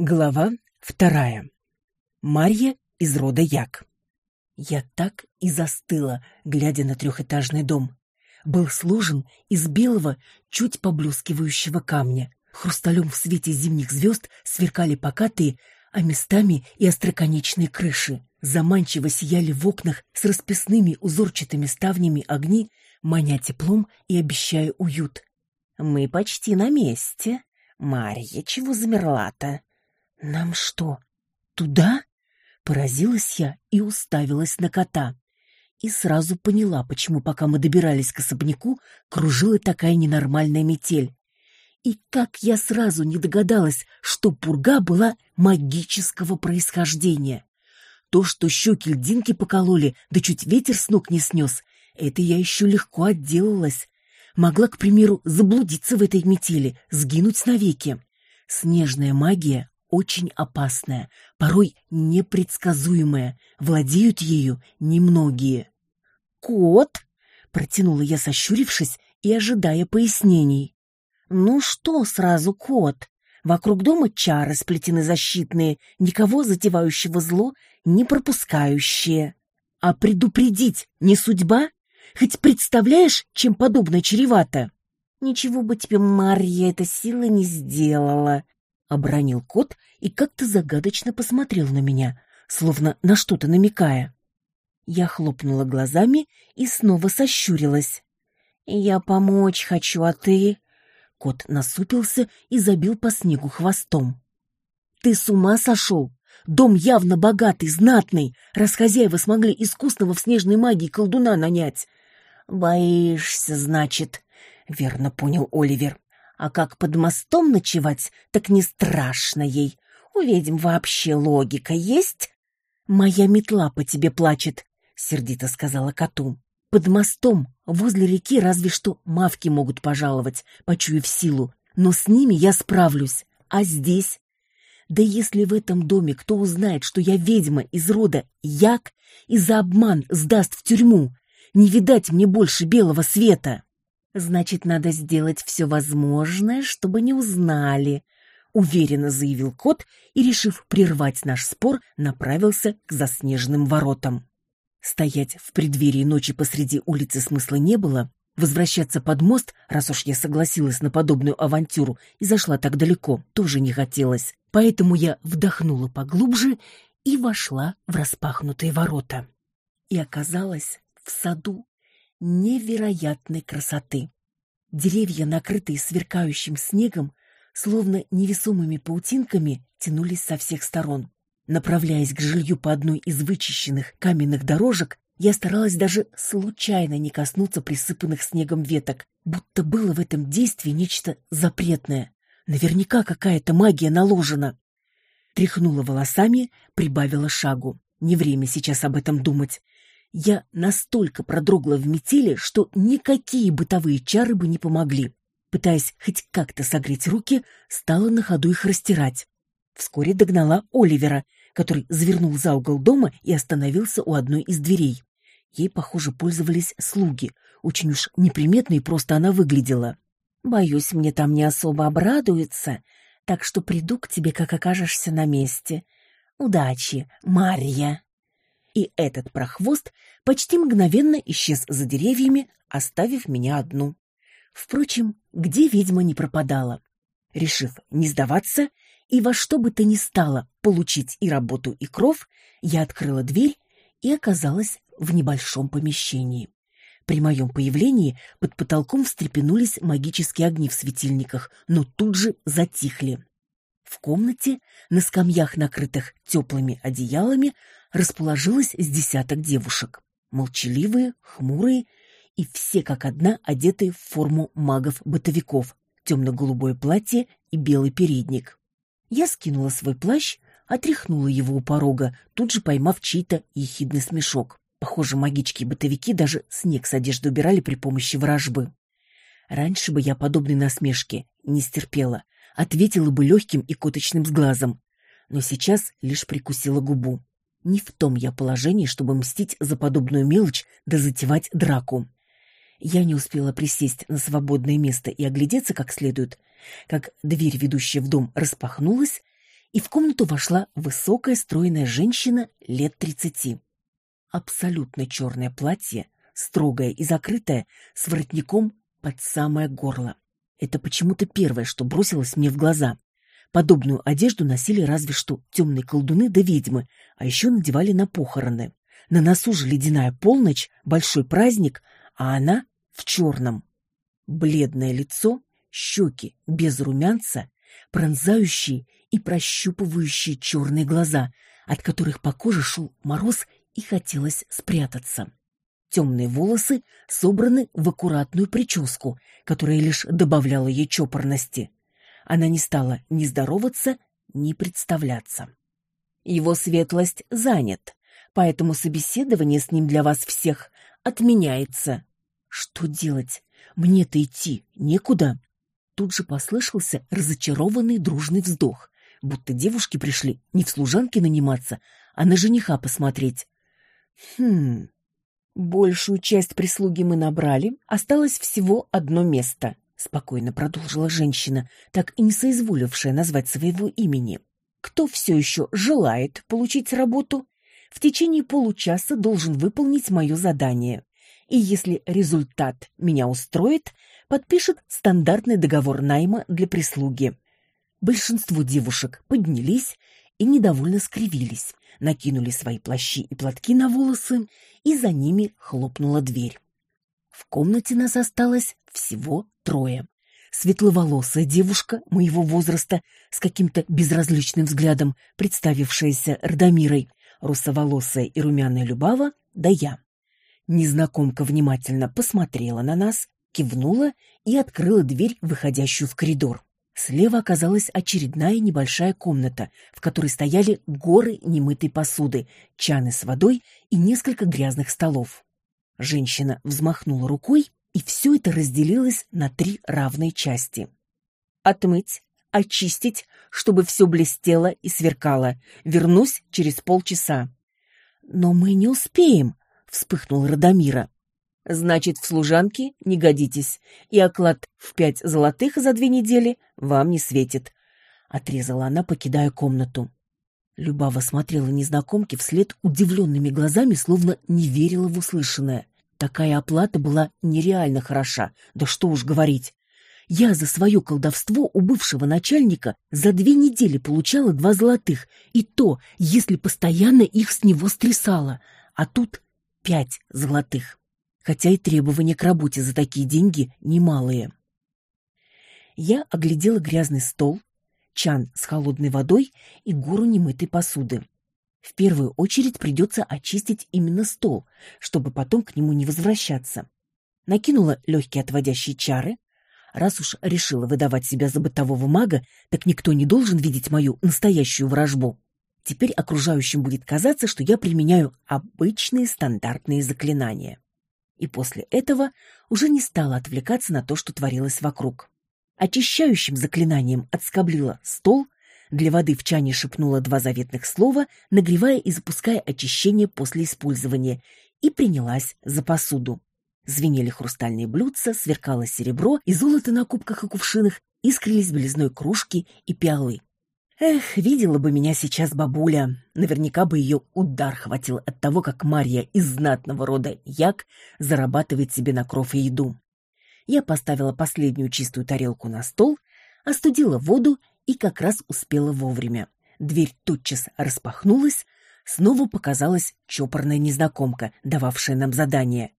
Глава вторая. Марья из рода Як. Я так и застыла, глядя на трехэтажный дом. Был сложен из белого, чуть поблескивающего камня. Хрусталем в свете зимних звезд сверкали покатые, а местами и остроконечные крыши. Заманчиво сияли в окнах с расписными узорчатыми ставнями огни, маня теплом и обещая уют. «Мы почти на месте. Марья, чего замерла-то?» «Нам что, туда?» Поразилась я и уставилась на кота. И сразу поняла, почему, пока мы добирались к особняку, кружила такая ненормальная метель. И как я сразу не догадалась, что пурга была магического происхождения. То, что щеки льдинки покололи, да чуть ветер с ног не снес, это я еще легко отделалась. Могла, к примеру, заблудиться в этой метели, сгинуть навеки. Снежная магия очень опасная, порой непредсказуемая, владеют ею немногие. «Кот!» — протянула я, сощурившись и ожидая пояснений. «Ну что сразу кот? Вокруг дома чары сплетены защитные, никого затевающего зло не пропускающие. А предупредить не судьба? Хоть представляешь, чем подобное чревато?» «Ничего бы тебе, Марья, эта сила не сделала», — обронил кот и как-то загадочно посмотрел на меня, словно на что-то намекая. Я хлопнула глазами и снова сощурилась. «Я помочь хочу, а ты...» Кот насупился и забил по снегу хвостом. «Ты с ума сошел? Дом явно богатый, знатный, раз хозяева смогли искусного в снежной магии колдуна нанять». «Боишься, значит», — верно понял Оливер. А как под мостом ночевать, так не страшно ей. У ведьм вообще логика есть? Моя метла по тебе плачет, сердито сказала коту. Под мостом, возле реки, разве что мавки могут пожаловать, почуяв силу. Но с ними я справлюсь. А здесь? Да если в этом доме кто узнает, что я ведьма из рода Як и за обман сдаст в тюрьму, не видать мне больше белого света. Значит, надо сделать все возможное, чтобы не узнали, уверенно заявил кот и, решив прервать наш спор, направился к заснеженным воротам. Стоять в преддверии ночи посреди улицы смысла не было. Возвращаться под мост, раз уж я согласилась на подобную авантюру и зашла так далеко, тоже не хотелось. Поэтому я вдохнула поглубже и вошла в распахнутые ворота. И оказалась в саду невероятной красоты. Деревья, накрытые сверкающим снегом, словно невесомыми паутинками, тянулись со всех сторон. Направляясь к жилью по одной из вычищенных каменных дорожек, я старалась даже случайно не коснуться присыпанных снегом веток, будто было в этом действии нечто запретное. Наверняка какая-то магия наложена. Тряхнула волосами, прибавила шагу. Не время сейчас об этом думать. Я настолько продрогла в метели, что никакие бытовые чары бы не помогли. Пытаясь хоть как-то согреть руки, стала на ходу их растирать. Вскоре догнала Оливера, который завернул за угол дома и остановился у одной из дверей. Ей, похоже, пользовались слуги. Очень уж неприметной просто она выглядела. «Боюсь, мне там не особо обрадуется, так что приду к тебе, как окажешься на месте. Удачи, Марья!» И этот прохвост почти мгновенно исчез за деревьями, оставив меня одну. Впрочем, где ведьма не пропадала. Решив не сдаваться и во что бы то ни стало получить и работу, и кров, я открыла дверь и оказалась в небольшом помещении. При моем появлении под потолком встрепенулись магические огни в светильниках, но тут же затихли. В комнате, на скамьях, накрытых теплыми одеялами, расположилось с десяток девушек. Молчаливые, хмурые и все как одна одетые в форму магов-бытовиков, темно-голубое платье и белый передник. Я скинула свой плащ, отряхнула его у порога, тут же поймав чей-то ехидный смешок. Похоже, магички-бытовики даже снег с одежды убирали при помощи ворожбы. Раньше бы я подобной насмешки не стерпела, ответила бы легким и коточным сглазом, но сейчас лишь прикусила губу. Не в том я положении, чтобы мстить за подобную мелочь да затевать драку. Я не успела присесть на свободное место и оглядеться как следует, как дверь, ведущая в дом, распахнулась, и в комнату вошла высокая стройная женщина лет тридцати. Абсолютно черное платье, строгое и закрытое, с воротником под самое горло. Это почему-то первое, что бросилось мне в глаза. Подобную одежду носили разве что темные колдуны да ведьмы, а еще надевали на похороны. На носу же ледяная полночь, большой праздник, а она в черном. Бледное лицо, щеки без румянца, пронзающие и прощупывающие черные глаза, от которых по коже шел мороз и хотелось спрятаться. Темные волосы собраны в аккуратную прическу, которая лишь добавляла ей чопорности. Она не стала ни здороваться, ни представляться. Его светлость занят, поэтому собеседование с ним для вас всех отменяется. Что делать? Мне-то идти некуда. Тут же послышался разочарованный дружный вздох, будто девушки пришли не в служанки наниматься, а на жениха посмотреть. Хм, Большую часть прислуги мы набрали, осталось всего одно место, спокойно продолжила женщина, так и не соизволившая назвать своего имени. Кто все еще желает получить работу, в течение получаса должен выполнить мое задание. И если результат меня устроит, подпишет стандартный договор найма для прислуги. Большинство девушек поднялись и недовольно скривились накинули свои плащи и платки на волосы, и за ними хлопнула дверь. В комнате нас осталось всего трое. Светловолосая девушка моего возраста с каким-то безразличным взглядом, представившаяся Радомирой, русоволосая и румяная Любава, да я. Незнакомка внимательно посмотрела на нас, кивнула и открыла дверь, выходящую в коридор. Слева оказалась очередная небольшая комната, в которой стояли горы немытой посуды, чаны с водой и несколько грязных столов. Женщина взмахнула рукой, и все это разделилось на три равные части. «Отмыть, очистить, чтобы все блестело и сверкало. Вернусь через полчаса». «Но мы не успеем», — вспыхнул Радомира. Значит, в служанке не годитесь, и оклад в пять золотых за две недели вам не светит. Отрезала она, покидая комнату. Любава смотрела незнакомке вслед удивленными глазами, словно не верила в услышанное. Такая оплата была нереально хороша, да что уж говорить. Я за свое колдовство у бывшего начальника за две недели получала два золотых, и то, если постоянно их с него стрясала, а тут пять золотых хотя и требования к работе за такие деньги немалые. Я оглядела грязный стол, чан с холодной водой и гору немытой посуды. В первую очередь придется очистить именно стол, чтобы потом к нему не возвращаться. Накинула легкие отводящие чары. Раз уж решила выдавать себя за бытового мага, так никто не должен видеть мою настоящую вражбу. Теперь окружающим будет казаться, что я применяю обычные стандартные заклинания и после этого уже не стала отвлекаться на то, что творилось вокруг. Очищающим заклинанием отскоблила стол, для воды в чане шепнула два заветных слова, нагревая и запуская очищение после использования, и принялась за посуду. Звенели хрустальные блюдца, сверкало серебро, и золото на кубках и кувшинах искрились белизной кружки и пиалы. Эх, видела бы меня сейчас бабуля. Наверняка бы ее удар хватил от того, как Марья из знатного рода Як зарабатывает себе на кров и еду. Я поставила последнюю чистую тарелку на стол, остудила воду и как раз успела вовремя. Дверь тотчас распахнулась, снова показалась чопорная незнакомка, дававшая нам задание.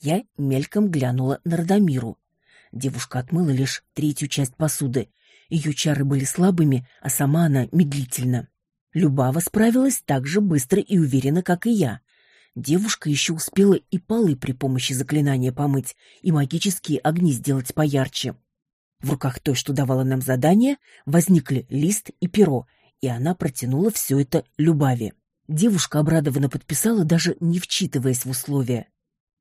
Я мельком глянула на Радомиру. Девушка отмыла лишь третью часть посуды, ее чары были слабыми, а сама она медлительна. Любава справилась так же быстро и уверенно, как и я. Девушка еще успела и полы при помощи заклинания помыть, и магические огни сделать поярче. В руках той, что давала нам задание, возникли лист и перо, и она протянула все это Любави. Девушка обрадованно подписала, даже не вчитываясь в условия.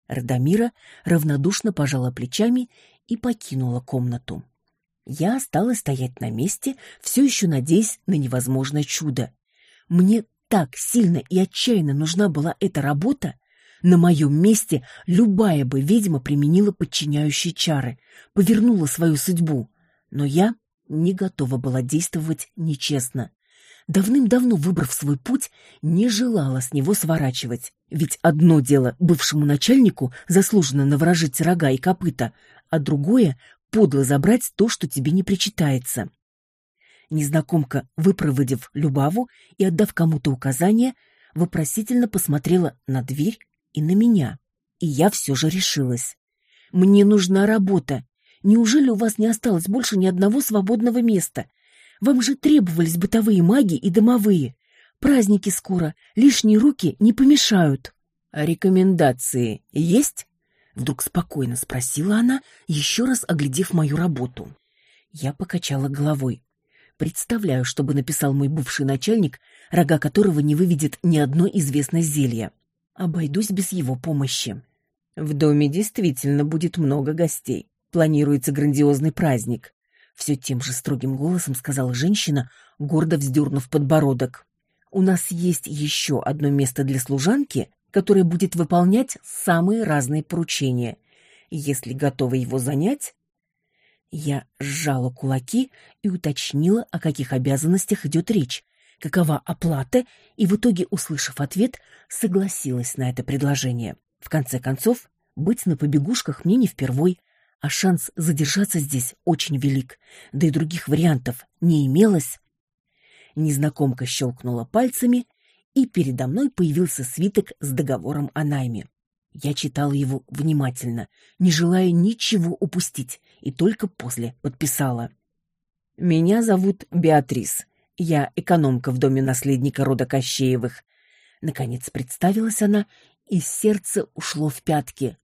Радомира равнодушно пожала плечами и покинула комнату. Я осталась стоять на месте, все еще надеясь на невозможное чудо. Мне так сильно и отчаянно нужна была эта работа. На моем месте любая бы ведьма применила подчиняющие чары, повернула свою судьбу. Но я не готова была действовать нечестно. давным-давно выбрав свой путь, не желала с него сворачивать. Ведь одно дело бывшему начальнику заслуженно наворожить рога и копыта, а другое — подло забрать то, что тебе не причитается. Незнакомка, выпроводив Любаву и отдав кому-то указание, вопросительно посмотрела на дверь и на меня. И я все же решилась. «Мне нужна работа. Неужели у вас не осталось больше ни одного свободного места? Вам же требовались бытовые маги и домовые. Праздники скоро, лишние руки не помешают. А рекомендации есть? Вдруг спокойно спросила она, еще раз оглядев мою работу. Я покачала головой. Представляю, что бы написал мой бывший начальник, рога которого не выведет ни одно известное зелье. Обойдусь без его помощи. В доме действительно будет много гостей. Планируется грандиозный праздник. Все тем же строгим голосом сказала женщина, гордо вздернув подбородок. «У нас есть еще одно место для служанки, которое будет выполнять самые разные поручения. Если готовы его занять...» Я сжала кулаки и уточнила, о каких обязанностях идет речь, какова оплата, и в итоге, услышав ответ, согласилась на это предложение. В конце концов, быть на побегушках мне не впервой, а шанс задержаться здесь очень велик, да и других вариантов не имелось. Незнакомка щелкнула пальцами, и передо мной появился свиток с договором о найме. Я читала его внимательно, не желая ничего упустить, и только после подписала. «Меня зовут Беатрис. Я экономка в доме наследника рода Кощеевых». Наконец представилась она, и сердце ушло в пятки.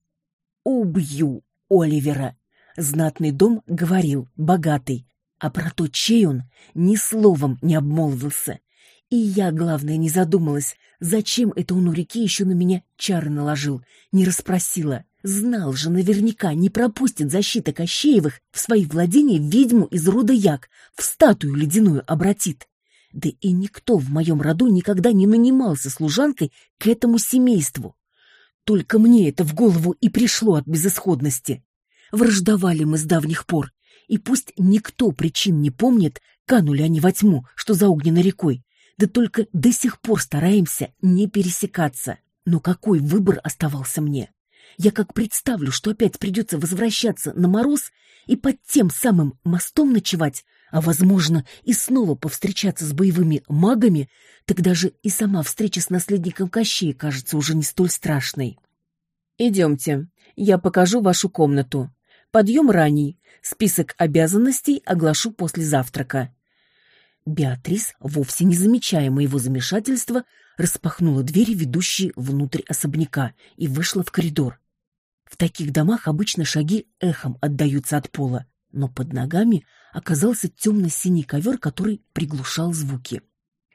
«Убью Оливера. Знатный дом говорил, богатый, а про то, чей он, ни словом не обмолвился. И я, главное, не задумалась, зачем это он у реки еще на меня чары наложил, не расспросила. Знал же наверняка, не пропустит защита Кощеевых в свои владения ведьму из рода Як, в статую ледяную обратит. Да и никто в моем роду никогда не нанимался служанкой к этому семейству. Только мне это в голову и пришло от безысходности. Враждовали мы с давних пор, и пусть никто причин не помнит, канули они во тьму, что за огненной рекой, да только до сих пор стараемся не пересекаться. Но какой выбор оставался мне? Я как представлю, что опять придется возвращаться на мороз и под тем самым мостом ночевать, а, возможно, и снова повстречаться с боевыми магами, тогда же и сама встреча с наследником Кощея кажется уже не столь страшной. «Идемте, я покажу вашу комнату. Подъем ранний. Список обязанностей оглашу после завтрака». Беатрис, вовсе не замечая моего замешательства, распахнула двери, ведущие внутрь особняка, и вышла в коридор. В таких домах обычно шаги эхом отдаются от пола, но под ногами оказался темно-синий ковер, который приглушал звуки.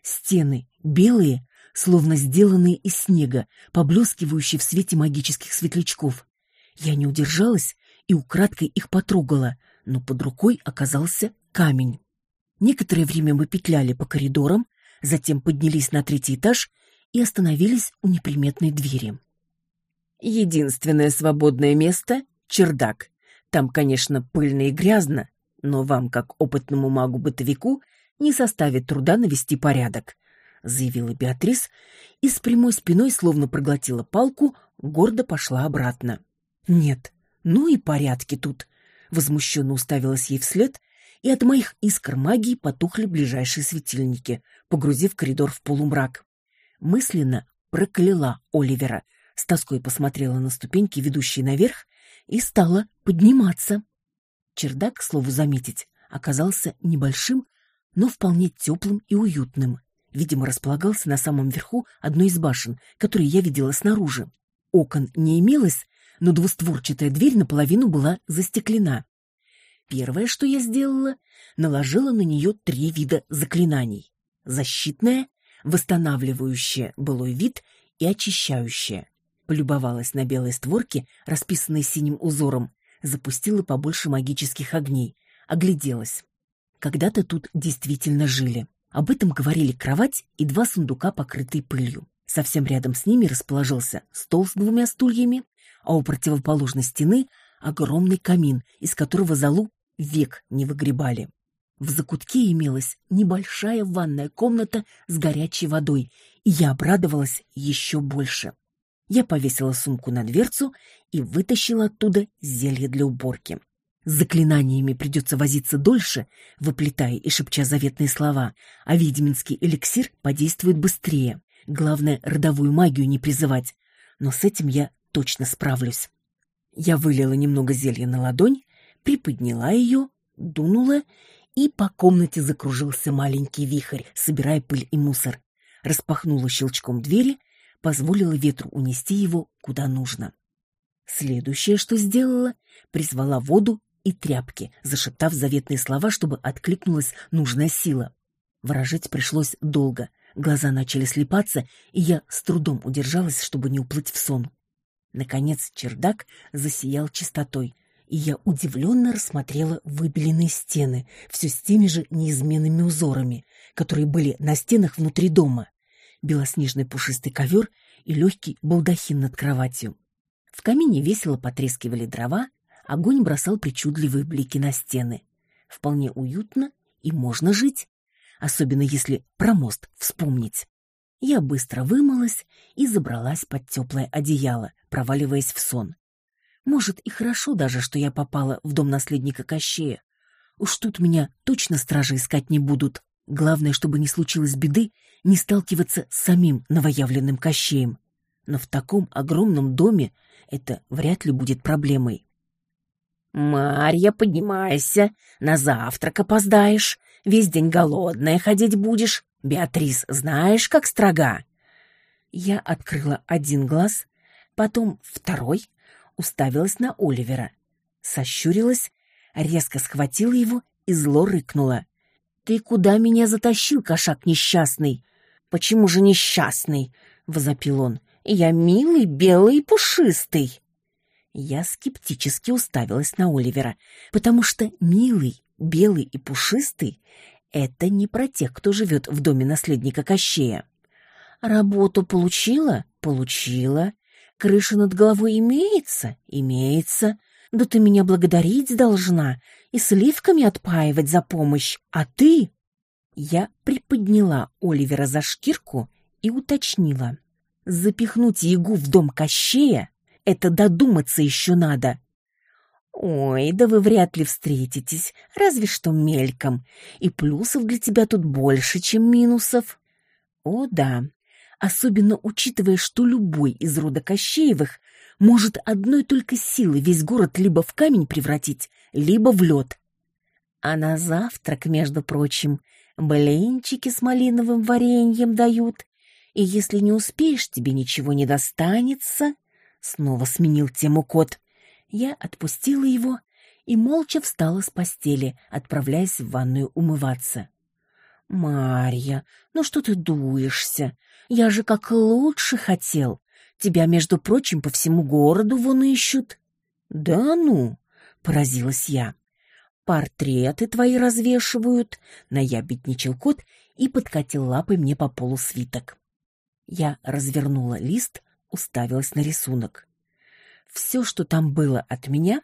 Стены белые, словно сделанные из снега, поблескивающие в свете магических светлячков. Я не удержалась и украдкой их потрогала, но под рукой оказался камень. Некоторое время мы петляли по коридорам, затем поднялись на третий этаж и остановились у неприметной двери. Единственное свободное место — чердак. Там, конечно, пыльно и грязно, но вам, как опытному магу-бытовику, не составит труда навести порядок», — заявила Беатрис и с прямой спиной, словно проглотила палку, гордо пошла обратно. «Нет, ну и порядки тут», — возмущенно уставилась ей вслед, и от моих искр магии потухли ближайшие светильники, погрузив коридор в полумрак. Мысленно прокляла Оливера, с тоской посмотрела на ступеньки, ведущие наверх, и стала подниматься. Чердак, к слову заметить, оказался небольшим, но вполне теплым и уютным. Видимо, располагался на самом верху одной из башен, которые я видела снаружи. Окон не имелось, но двустворчатая дверь наполовину была застеклена. Первое, что я сделала, наложила на нее три вида заклинаний. Защитное, восстанавливающее былой вид и очищающее. Полюбовалась на белые створки, расписанные синим узором, запустила побольше магических огней, огляделась. Когда-то тут действительно жили. Об этом говорили кровать и два сундука, покрытые пылью. Совсем рядом с ними расположился стол с двумя стульями, а у противоположной стены огромный камин, из которого залу век не выгребали. В закутке имелась небольшая ванная комната с горячей водой, и я обрадовалась еще больше. Я повесила сумку на дверцу и вытащила оттуда зелье для уборки. С заклинаниями придется возиться дольше, выплетая и шепча заветные слова, а ведьминский эликсир подействует быстрее. Главное, родовую магию не призывать, но с этим я точно справлюсь. Я вылила немного зелья на ладонь, приподняла ее, дунула, и по комнате закружился маленький вихрь, собирая пыль и мусор. Распахнула щелчком двери, позволила ветру унести его куда нужно. Следующее, что сделала, призвала воду и тряпки, зашептав заветные слова, чтобы откликнулась нужная сила. Ворожить пришлось долго. Глаза начали слепаться, и я с трудом удержалась, чтобы не уплыть в сон. Наконец чердак засиял чистотой, и я удивленно рассмотрела выбеленные стены, все с теми же неизменными узорами, которые были на стенах внутри дома. Белоснежный пушистый ковер и легкий балдахин над кроватью. В камине весело потрескивали дрова, огонь бросал причудливые блики на стены. Вполне уютно и можно жить, особенно если про мост вспомнить. Я быстро вымылась и забралась под теплое одеяло, проваливаясь в сон. Может, и хорошо даже, что я попала в дом наследника Кощея. Уж тут меня точно стражи искать не будут. Главное, чтобы не случилось беды, не сталкиваться с самим новоявленным Кощеем. Но в таком огромном доме это вряд ли будет проблемой. «Марья, поднимайся, на завтрак опоздаешь, весь день голодная ходить будешь. Беатрис, знаешь, как строга?» Я открыла один глаз, потом второй, уставилась на Оливера, сощурилась, резко схватила его и зло рыкнула. «Ты куда меня затащил, кошак несчастный?» «Почему же несчастный?» — возопил он. «Я милый, белый и пушистый». Я скептически уставилась на Оливера, потому что милый, белый и пушистый — это не про тех, кто живет в доме наследника Кощея. Работу получила? Получила. Крыша над головой имеется? Имеется. Да ты меня благодарить должна и сливками отпаивать за помощь. А ты? Я приподняла Оливера за шкирку и уточнила. Запихнуть Ягу в дом Кощея — это додуматься еще надо. Ой, да вы вряд ли встретитесь, разве что мельком. И плюсов для тебя тут больше, чем минусов. О да, особенно учитывая, что любой из рода Кощеевых может одной только силой весь город либо в камень превратить, либо в лед. А на завтрак, между прочим, блинчики с малиновым вареньем дают. И если не успеешь, тебе ничего не достанется. Снова сменил тему кот. Я отпустила его и молча встала с постели, отправляясь в ванную умываться. «Марья, ну что ты дуешься? Я же как лучше хотел. Тебя, между прочим, по всему городу вон ищут». «Да ну!» — поразилась я. «Портреты твои развешивают», — наябедничал кот и подкатил лапой мне по полу свиток. Я развернула лист, уставилась на рисунок. Все, что там было от меня,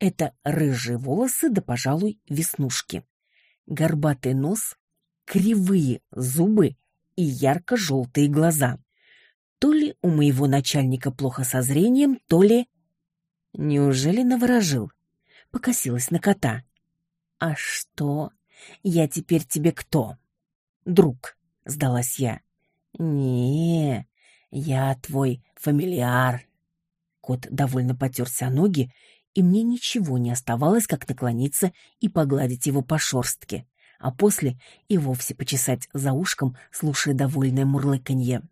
это рыжие волосы да, пожалуй, веснушки, горбатый нос, кривые зубы и ярко-желтые глаза. То ли у моего начальника плохо со зрением, то ли... Неужели наворожил? Покосилась на кота. А что? Я теперь тебе кто? Друг, сдалась я. Не, я твой фамильяр. Кот довольно потерся ноги, и мне ничего не оставалось, как наклониться и погладить его по шорстке а после и вовсе почесать за ушком, слушая довольное мурлыканье.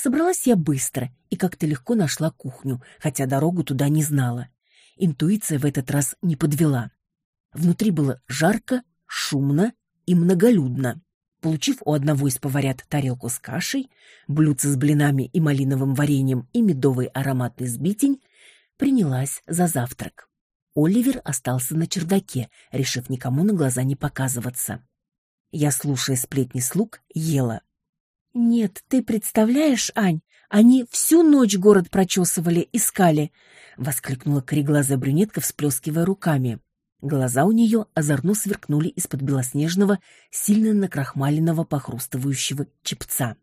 Собралась я быстро и как-то легко нашла кухню, хотя дорогу туда не знала. Интуиция в этот раз не подвела. Внутри было жарко, шумно и многолюдно. Получив у одного из поварят тарелку с кашей, блюдце с блинами и малиновым вареньем и медовый ароматный сбитень, принялась за завтрак. Оливер остался на чердаке, решив никому на глаза не показываться. Я, слушая сплетни слуг, ела. «Нет, ты представляешь, Ань, они всю ночь город прочесывали, искали!» — воскликнула кореглазая брюнетка, всплескивая руками. Глаза у нее озорно сверкнули из-под белоснежного, сильно накрахмаленного похрустывающего чепца.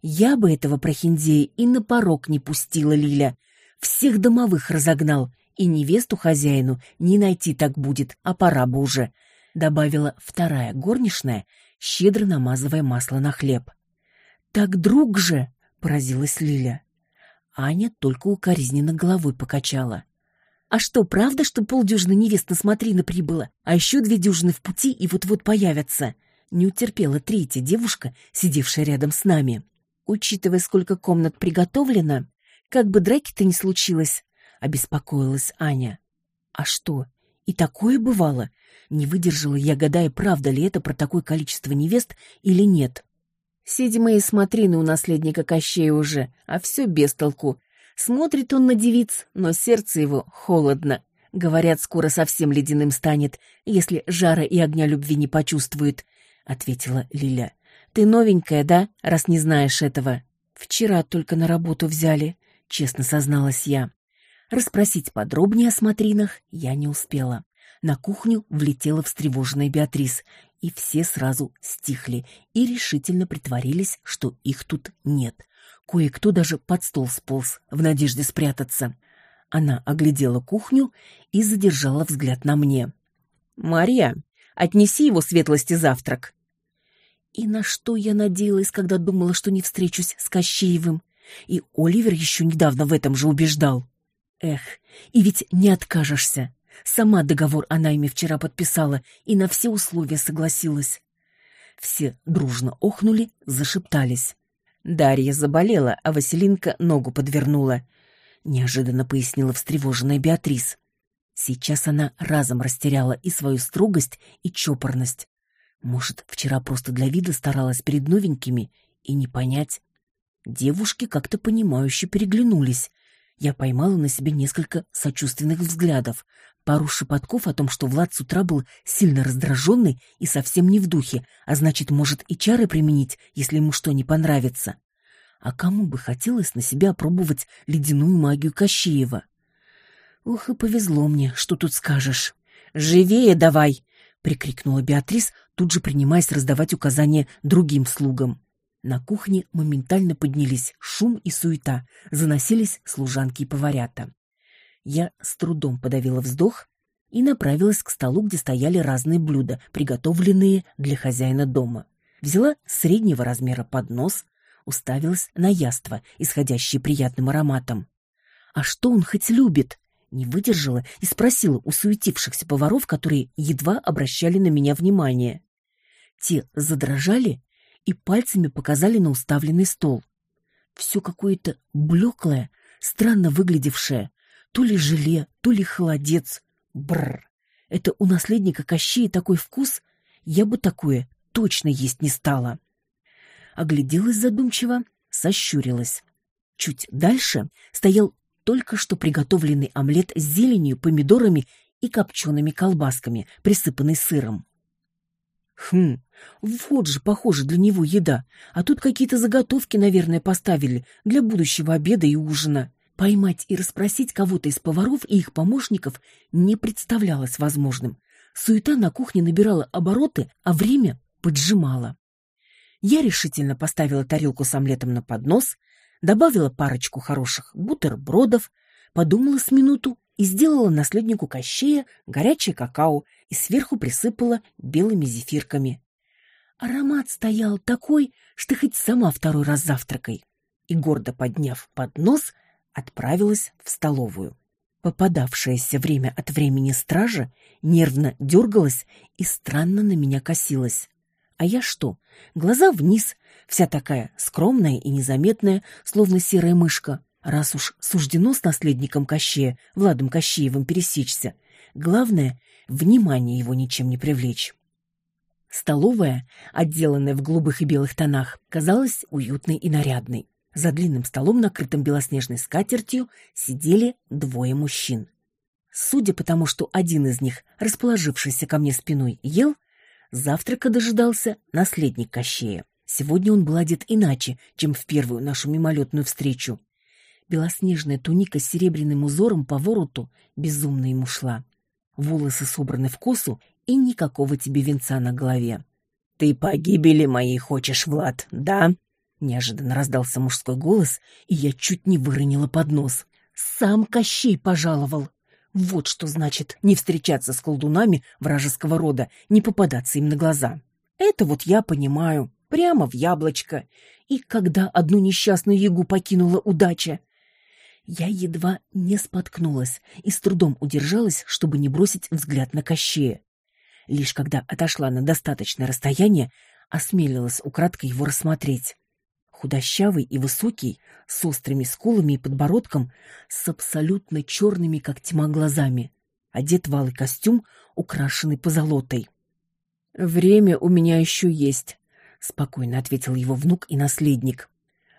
Я бы этого прохиндея и на порог не пустила, Лиля. Всех домовых разогнал, и невесту хозяину не найти так будет, а пора бы уже, добавила вторая горничная, щедро намазывая масло на хлеб. Так друг же, поразилась Лиля. Аня только укоризненно головой покачала. А что, правда, что полдюжины невест на смотрины прибыло, а еще две дюжины в пути и вот-вот появятся? Не утерпела третья девушка, сидевшая рядом с нами. Учитывая, сколько комнат приготовлено, как бы драки-то не случилось, обеспокоилась Аня. А что, и такое бывало? Не выдержала я, гадая, правда ли это про такое количество невест или нет. Седьмые смотрины у наследника Кощея уже, а все без толку. Смотрит он на девиц, но сердце его холодно. Говорят, скоро совсем ледяным станет, если жара и огня любви не почувствует, — ответила Лиля. Ты новенькая, да, раз не знаешь этого? Вчера только на работу взяли, — честно созналась я. Расспросить подробнее о смотринах я не успела. На кухню влетела встревоженная Беатрис, и все сразу стихли и решительно притворились, что их тут нет. Кое-кто даже под стол сполз, в надежде спрятаться. Она оглядела кухню и задержала взгляд на мне. «Мария, отнеси его светлости завтрак». И на что я надеялась, когда думала, что не встречусь с Кощеевым? И Оливер еще недавно в этом же убеждал. Эх, и ведь не откажешься. Сама договор о найме вчера подписала и на все условия согласилась. Все дружно охнули, зашептались. Дарья заболела, а Василинка ногу подвернула. Неожиданно пояснила встревоженная Беатрис. Сейчас она разом растеряла и свою строгость, и чопорность. Может, вчера просто для вида старалась перед новенькими и не понять. Девушки как-то понимающе переглянулись. Я поймала на себе несколько сочувственных взглядов, пару шепотков о том, что Влад с утра был сильно раздраженный и совсем не в духе, а значит, может и чары применить, если ему что не понравится. А кому бы хотелось на себя опробовать ледяную магию Кощеева? Ох, и повезло мне, что тут скажешь. «Живее давай!» — прикрикнула Беатрис, тут же принимаясь раздавать указания другим слугам. На кухне моментально поднялись шум и суета, заносились служанки и поварята. Я с трудом подавила вздох и направилась к столу, где стояли разные блюда, приготовленные для хозяина дома. Взяла среднего размера поднос, уставилась на яство, исходящее приятным ароматом. А что он хоть любит? Не выдержала и спросила у суетившихся поваров, которые едва обращали на меня внимание. Те задрожали и пальцами показали на уставленный стол. Все какое-то блеклое, странно выглядевшее, то ли желе, то ли холодец. Бррр. Это у наследника Кощея такой вкус, я бы такое точно есть не стала. Огляделась задумчиво, сощурилась. Чуть дальше стоял только что приготовленный омлет с зеленью, помидорами и копчеными колбасками, присыпанный сыром. Хм, вот же, похоже, для него еда. А тут какие-то заготовки, наверное, поставили для будущего обеда и ужина. Поймать и расспросить кого-то из поваров и их помощников не представлялось возможным. Суета на кухне набирала обороты, а время поджимало. Я решительно поставила тарелку с омлетом на поднос, добавила парочку хороших бутербродов, подумала с минуту и сделала наследнику Кощея горячее какао и сверху присыпала белыми зефирками. Аромат стоял такой, что хоть сама второй раз завтракай. И, гордо подняв поднос, отправилась в столовую. Попадавшаяся время от времени стража нервно дергалась и странно на меня косилась. А я что? Глаза вниз, вся такая скромная и незаметная, словно серая мышка. Раз уж суждено с наследником Кощея, Владом Кощеевым, пересечься, главное — внимание его ничем не привлечь. Столовая, отделанная в голубых и белых тонах, казалась уютной и нарядной. За длинным столом, накрытым белоснежной скатертью, сидели двое мужчин. Судя по тому, что один из них, расположившийся ко мне спиной, ел, завтрака дожидался наследник Кощея. Сегодня он был одет иначе, чем в первую нашу мимолетную встречу. Белоснежная туника с серебряным узором по вороту безумно ему шла. волосы собраны в косу и никакого тебе венца на голове. «Ты погибели моей хочешь, Влад, да?» Неожиданно раздался мужской голос, и я чуть не выронила под нос. «Сам Кощей пожаловал!» Вот что значит не встречаться с колдунами вражеского рода, не попадаться им на глаза. Это вот я понимаю, прямо в яблочко. И когда одну несчастную ягу покинула удача, я едва не споткнулась и с трудом удержалась, чтобы не бросить взгляд на Кощея. Лишь когда отошла на достаточное расстояние, осмелилась украдкой его рассмотреть. Худощавый и высокий, с острыми скулами и подбородком, с абсолютно черными, как тьма, глазами. Одет в алый костюм, украшенный позолотой. «Время у меня еще есть», — спокойно ответил его внук и наследник.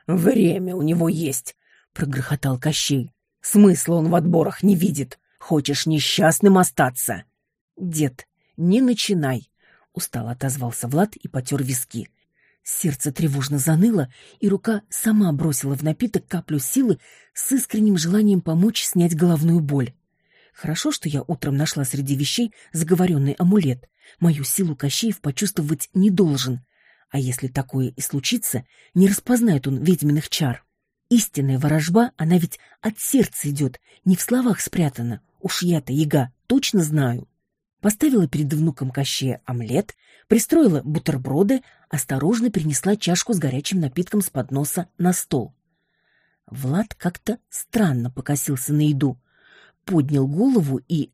«Время у него есть», — прогрохотал Кощей. «Смысла он в отборах не видит. Хочешь несчастным остаться?» «Дед, не начинай», — устало отозвался Влад и потер виски. Сердце тревожно заныло, и рука сама бросила в напиток каплю силы с искренним желанием помочь снять головную боль. Хорошо, что я утром нашла среди вещей заговоренный амулет. Мою силу Кощеев почувствовать не должен. А если такое и случится, не распознает он ведьминых чар. Истинная ворожба, она ведь от сердца идет, не в словах спрятана. Уж я-то, яга, точно знаю. Поставила перед внуком Кощея омлет, пристроила бутерброды, осторожно перенесла чашку с горячим напитком с подноса на стол. Влад как-то странно покосился на еду, поднял голову и...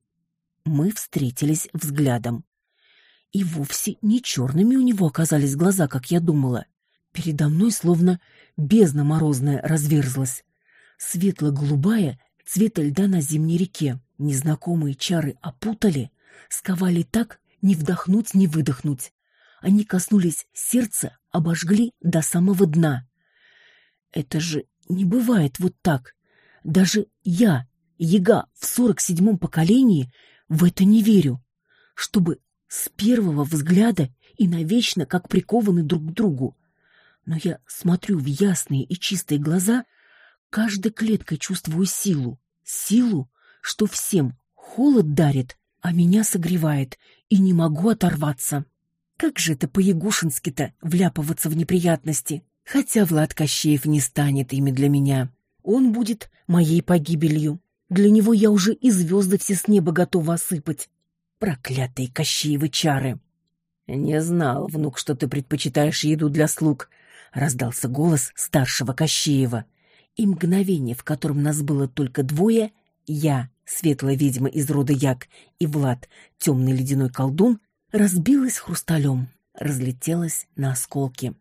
Мы встретились взглядом. И вовсе не черными у него оказались глаза, как я думала. Передо мной словно бездна морозная разверзлась. Светло-голубая, цвета льда на зимней реке. Незнакомые чары опутали, сковали так, не вдохнуть, не выдохнуть. Они коснулись сердца, обожгли до самого дна. Это же не бывает вот так. Даже я, яга в сорок седьмом поколении, в это не верю. Чтобы с первого взгляда и навечно как прикованы друг к другу. Но я смотрю в ясные и чистые глаза, каждой клеткой чувствую силу. Силу, что всем холод дарит, а меня согревает, и не могу оторваться. Как же это по-ягушински-то вляпываться в неприятности? Хотя Влад Кощеев не станет ими для меня. Он будет моей погибелью. Для него я уже и звезды все с неба готова осыпать. Проклятые Кощеевы чары! «Не знал, внук, что ты предпочитаешь еду для слуг», — раздался голос старшего Кощеева. И мгновение, в котором нас было только двое, я светлая ведьма из рода Як, и Влад, темный ледяной колдун, разбилась хрусталем, разлетелась на осколки.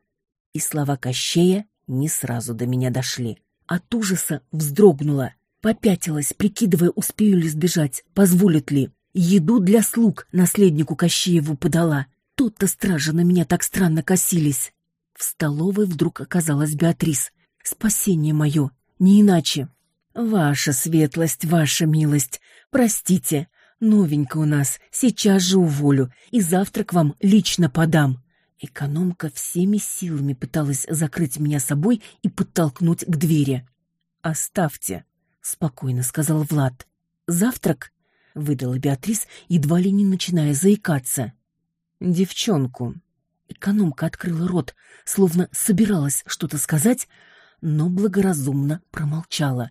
И слова Кощея не сразу до меня дошли. От ужаса вздрогнула, попятилась, прикидывая, успею ли сбежать, позволит ли. Еду для слуг наследнику Кощееву подала. Тут-то стражи на меня так странно косились. В столовой вдруг оказалась Беатрис. Спасение мое, не иначе. «Ваша светлость, ваша милость, простите, новенько у нас, сейчас же уволю и завтра к вам лично подам». Экономка всеми силами пыталась закрыть меня собой и подтолкнуть к двери. «Оставьте», — спокойно сказал Влад. «Завтрак?» — выдала Беатрис, едва ли не начиная заикаться. «Девчонку». Экономка открыла рот, словно собиралась что-то сказать, но благоразумно промолчала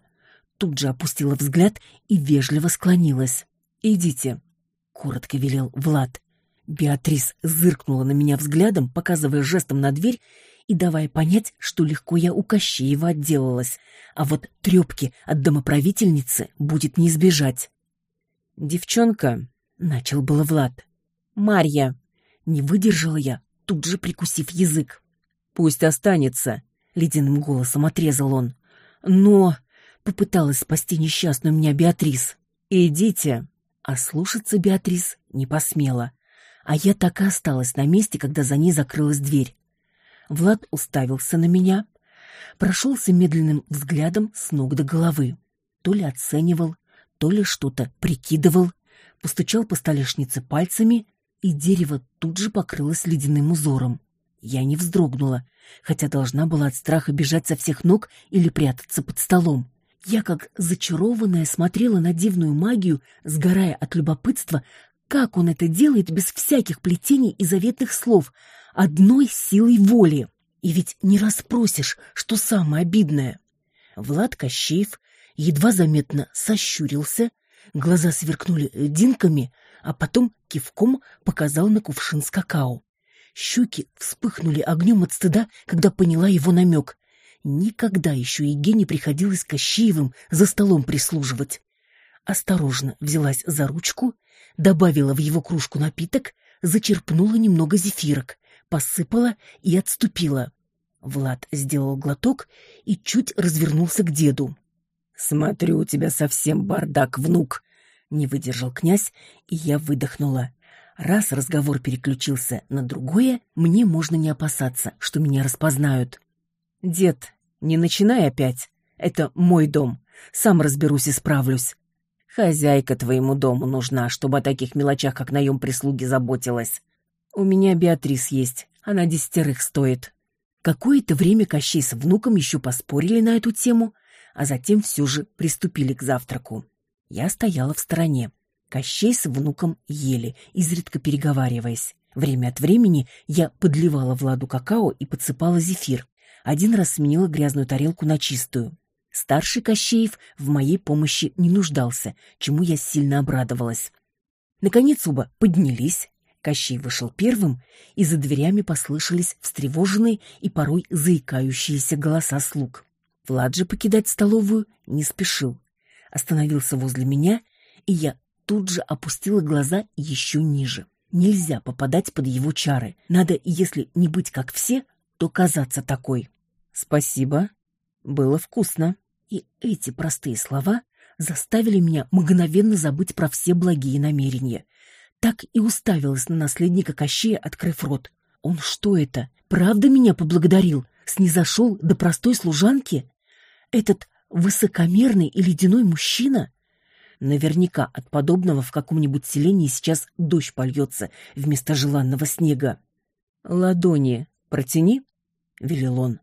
тут же опустила взгляд и вежливо склонилась. «Идите», — коротко велел Влад. Беатрис зыркнула на меня взглядом, показывая жестом на дверь и давая понять, что легко я у Кощеева отделалась, а вот трепки от домоправительницы будет не избежать. «Девчонка», — начал было Влад. «Марья», — не выдержала я, тут же прикусив язык. «Пусть останется», — ледяным голосом отрезал он. «Но...» попыталась спасти несчастную меня Беатрис. «Идите!» А слушаться Беатрис не посмела. А я так и осталась на месте, когда за ней закрылась дверь. Влад уставился на меня, прошелся медленным взглядом с ног до головы. То ли оценивал, то ли что-то прикидывал, постучал по столешнице пальцами, и дерево тут же покрылось ледяным узором. Я не вздрогнула, хотя должна была от страха бежать со всех ног или прятаться под столом Я, как зачарованная, смотрела на дивную магию, сгорая от любопытства, как он это делает без всяких плетений и заветных слов, одной силой воли. И ведь не расспросишь, что самое обидное. Влад Кощеев едва заметно сощурился, глаза сверкнули льдинками, а потом кивком показал на кувшин с какао. Щеки вспыхнули огнем от стыда, когда поняла его намек. Никогда еще Еге не приходилось Кощеевым за столом прислуживать. Осторожно взялась за ручку, добавила в его кружку напиток, зачерпнула немного зефирок, посыпала и отступила. Влад сделал глоток и чуть развернулся к деду. «Смотрю, у тебя совсем бардак, внук!» Не выдержал князь, и я выдохнула. Раз разговор переключился на другое, мне можно не опасаться, что меня распознают. «Дед, не начинай опять. Это мой дом. Сам разберусь и справлюсь. Хозяйка твоему дому нужна, чтобы о таких мелочах, как наем прислуги, заботилась. У меня Беатрис есть, она десятерых стоит». Какое-то время Кощей с внуком еще поспорили на эту тему, а затем все же приступили к завтраку. Я стояла в стороне. Кощей с внуком ели, изредка переговариваясь. Время от времени я подливала Владу какао и подсыпала зефир. Один раз сменила грязную тарелку на чистую. Старший Кощеев в моей помощи не нуждался, чему я сильно обрадовалась. Наконец оба поднялись. Кощей вышел первым, и за дверями послышались встревоженные и порой заикающиеся голоса слуг. Влад же покидать столовую не спешил. Остановился возле меня, и я тут же опустила глаза еще ниже. Нельзя попадать под его чары. Надо, если не быть как все, то казаться такой. Спасибо. Было вкусно. И эти простые слова заставили меня мгновенно забыть про все благие намерения. Так и уставилась на наследника Кощея, открыв рот. Он что это? Правда меня поблагодарил? Снизошел до простой служанки? Этот высокомерный и ледяной мужчина? Наверняка от подобного в каком-нибудь селении сейчас дождь польется вместо желанного снега. «Ладони протяни», — велел он.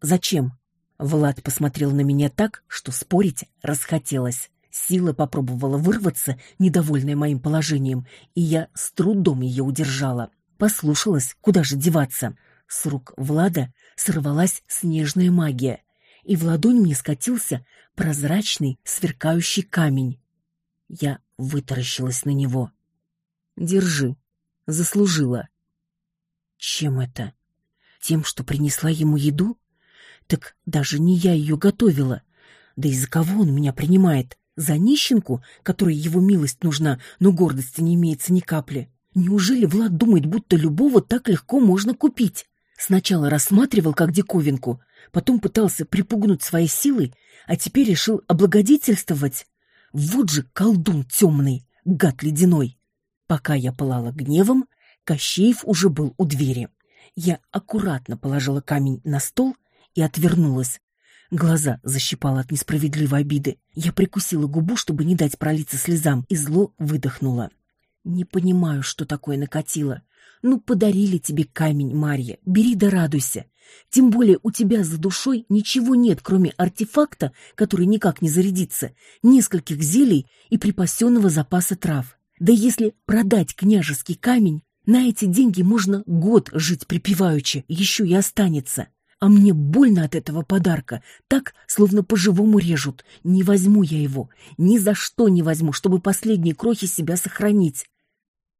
«Зачем?» Влад посмотрел на меня так, что спорить расхотелось. Сила попробовала вырваться, недовольная моим положением, и я с трудом ее удержала. Послушалась, куда же деваться. С рук Влада сорвалась снежная магия и в ладонь мне скатился прозрачный, сверкающий камень. Я вытаращилась на него. «Держи. Заслужила». «Чем это? Тем, что принесла ему еду? Так даже не я ее готовила. Да и за кого он меня принимает? За нищенку, которой его милость нужна, но гордости не имеется ни капли? Неужели Влад думает, будто любого так легко можно купить?» Сначала рассматривал как диковинку, потом пытался припугнуть своей силой, а теперь решил облагодетельствовать. Вот же колдун темный, гад ледяной. Пока я пылала гневом, Кощеев уже был у двери. Я аккуратно положила камень на стол и отвернулась. Глаза защипала от несправедливой обиды. Я прикусила губу, чтобы не дать пролиться слезам, и зло выдохнула. Не понимаю, что такое накатило. Ну, подарили тебе камень, Марья, бери да радуйся. Тем более у тебя за душой ничего нет, кроме артефакта, который никак не зарядится, нескольких зелий и припасенного запаса трав. Да если продать княжеский камень, на эти деньги можно год жить припеваючи, еще и останется. А мне больно от этого подарка, так, словно по-живому режут. Не возьму я его, ни за что не возьму, чтобы последние крохи себя сохранить.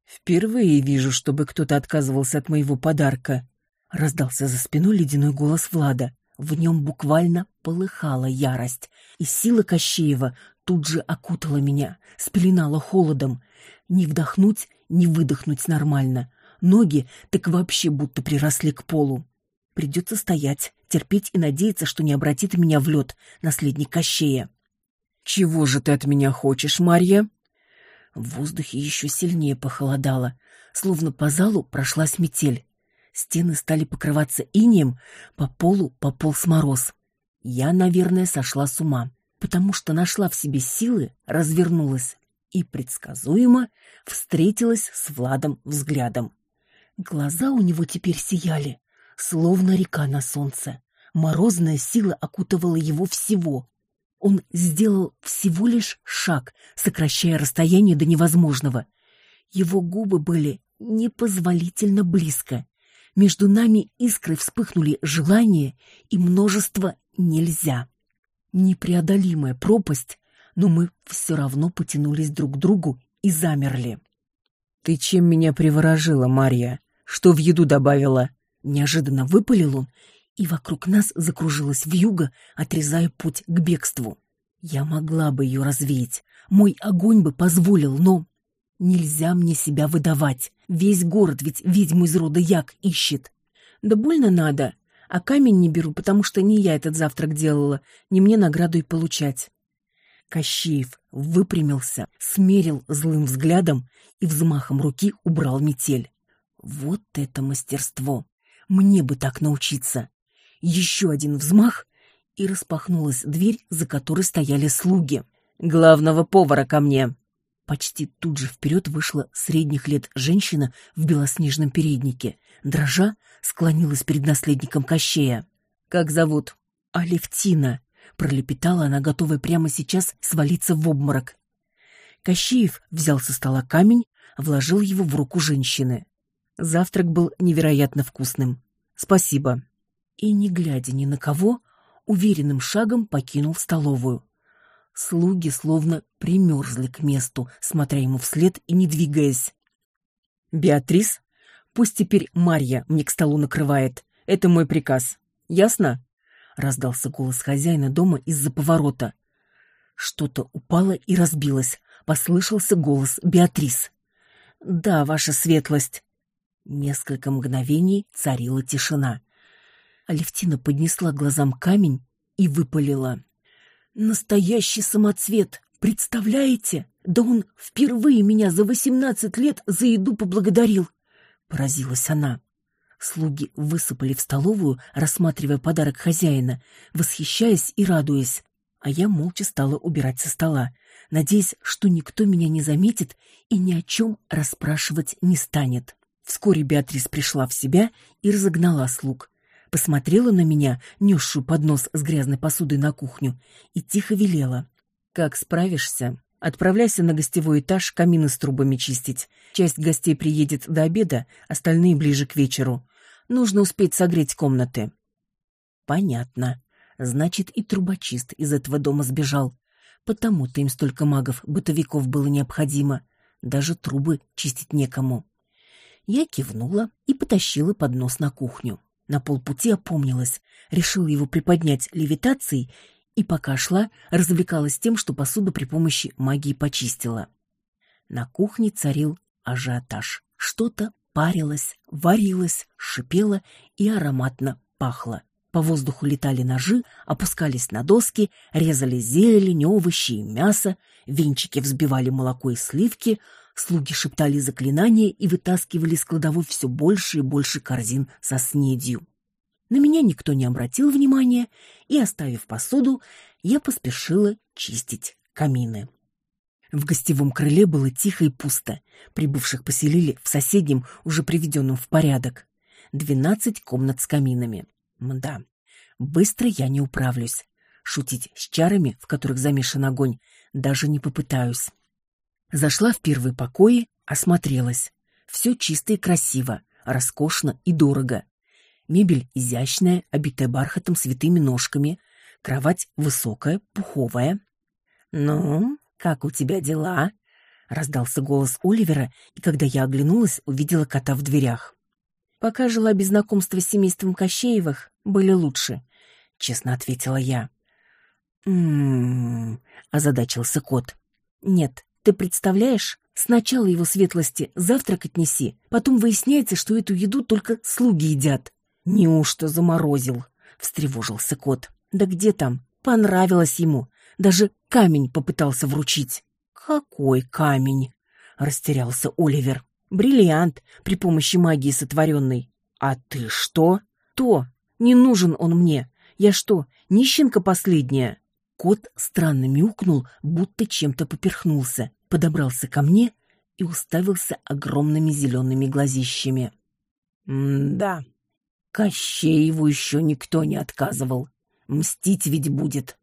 «Впервые вижу, чтобы кто-то отказывался от моего подарка», — раздался за спиной ледяной голос Влада. В нем буквально полыхала ярость, и сила Кощеева тут же окутала меня, спеленала холодом. Не вдохнуть, не выдохнуть нормально. Ноги так вообще будто приросли к полу. Придется стоять, терпеть и надеяться, что не обратит меня в лед наследник Кощея. «Чего же ты от меня хочешь, Марья?» В воздухе еще сильнее похолодало, словно по залу прошлась метель. Стены стали покрываться инеем, по полу пополз мороз. Я, наверное, сошла с ума, потому что нашла в себе силы, развернулась и предсказуемо встретилась с Владом взглядом. Глаза у него теперь сияли, словно река на солнце. Морозная сила окутывала его всего. Он сделал всего лишь шаг, сокращая расстояние до невозможного. Его губы были непозволительно близко. Между нами искры вспыхнули желание и множество нельзя. Непреодолимая пропасть, но мы все равно потянулись друг к другу и замерли. «Ты чем меня приворожила, Марья? Что в еду добавила?» Неожиданно выпалил он, и вокруг нас закружилась вьюга, отрезая путь к бегству. Я могла бы ее развеять, мой огонь бы позволил, но... Нельзя мне себя выдавать. Весь город ведь ведьму из рода Як ищет. Да больно надо. А камень не беру, потому что не я этот завтрак делала, не мне награду и получать. Кощеев выпрямился, смерил злым взглядом и взмахом руки убрал метель. Вот это мастерство! Мне бы так научиться. Еще один взмах, и распахнулась дверь, за которой стояли слуги. «Главного повара ко мне!» Почти тут же вперед вышла средних лет женщина в белоснежном переднике. Дрожа склонилась перед наследником Кощея. «Как зовут?» «Алевтина», — пролепетала она, готовая прямо сейчас свалиться в обморок. Кощеев взял со стола камень, вложил его в руку женщины. Завтрак был невероятно вкусным. «Спасибо». И, не глядя ни на кого, уверенным шагом покинул столовую. Слуги словно примерзли к месту, смотря ему вслед и не двигаясь. «Беатрис, пусть теперь Марья мне к столу накрывает. Это мой приказ. Ясно?» Раздался голос хозяина дома из-за поворота. Что-то упало и разбилось. Послышался голос Беатрис. «Да, ваша светлость». Несколько мгновений царила тишина. Алевтина поднесла глазам камень и выпалила. Настоящий самоцвет, представляете? Да он впервые меня за восемнадцать лет за еду поблагодарил. Поразилась она. Слуги высыпали в столовую, рассматривая подарок хозяина, восхищаясь и радуясь. А я молча стала убирать со стола, надеясь, что никто меня не заметит и ни о чем расспрашивать не станет. Вскоре Беатрис пришла в себя и разогнала слуг посмотрела на меня, несшую поднос с грязной посудой на кухню, и тихо велела. «Как справишься? Отправляйся на гостевой этаж камины с трубами чистить. Часть гостей приедет до обеда, остальные ближе к вечеру. Нужно успеть согреть комнаты». «Понятно. Значит, и трубочист из этого дома сбежал. Потому-то им столько магов-бытовиков было необходимо. Даже трубы чистить некому». Я кивнула и потащила поднос на кухню. На полпути опомнилась, решила его приподнять левитацией и, пока шла, развлекалась тем, что посуду при помощи магии почистила. На кухне царил ажиотаж. Что-то парилось, варилось, шипело и ароматно пахло. По воздуху летали ножи, опускались на доски, резали зелень, овощи и мясо, венчики взбивали молоко и сливки, Слуги шептали заклинания и вытаскивали из кладовой все больше и больше корзин со снедью. На меня никто не обратил внимания, и, оставив посуду, я поспешила чистить камины. В гостевом крыле было тихо и пусто. Прибывших поселили в соседнем, уже приведенном в порядок. Двенадцать комнат с каминами. Мда, быстро я не управлюсь. Шутить с чарами, в которых замешан огонь, даже не попытаюсь. Зашла в первый покои, осмотрелась. Все чисто и красиво, роскошно и дорого. Мебель изящная, обитая бархатом с витыми ножками. Кровать высокая, пуховая. «Ну, как у тебя дела?» — раздался голос Оливера, и когда я оглянулась, увидела кота в дверях. «Пока жила без знакомства с семейством Кощеевых, были лучше», — честно ответила я. «М-м-м», озадачился кот. «Нет, ты представляешь? Сначала его светлости завтрак отнеси, потом выясняется, что эту еду только слуги едят. Неужто заморозил? Встревожился кот. Да где там? Понравилось ему. Даже камень попытался вручить. Какой камень? Растерялся Оливер. Бриллиант при помощи магии сотворенной. А ты что? То. Не нужен он мне. Я что, нищенка последняя? Кот странно мяукнул, будто чем-то поперхнулся подобрался ко мне и уставился огромными зелеными глазищами. «Да, Кощееву еще никто не отказывал. Мстить ведь будет.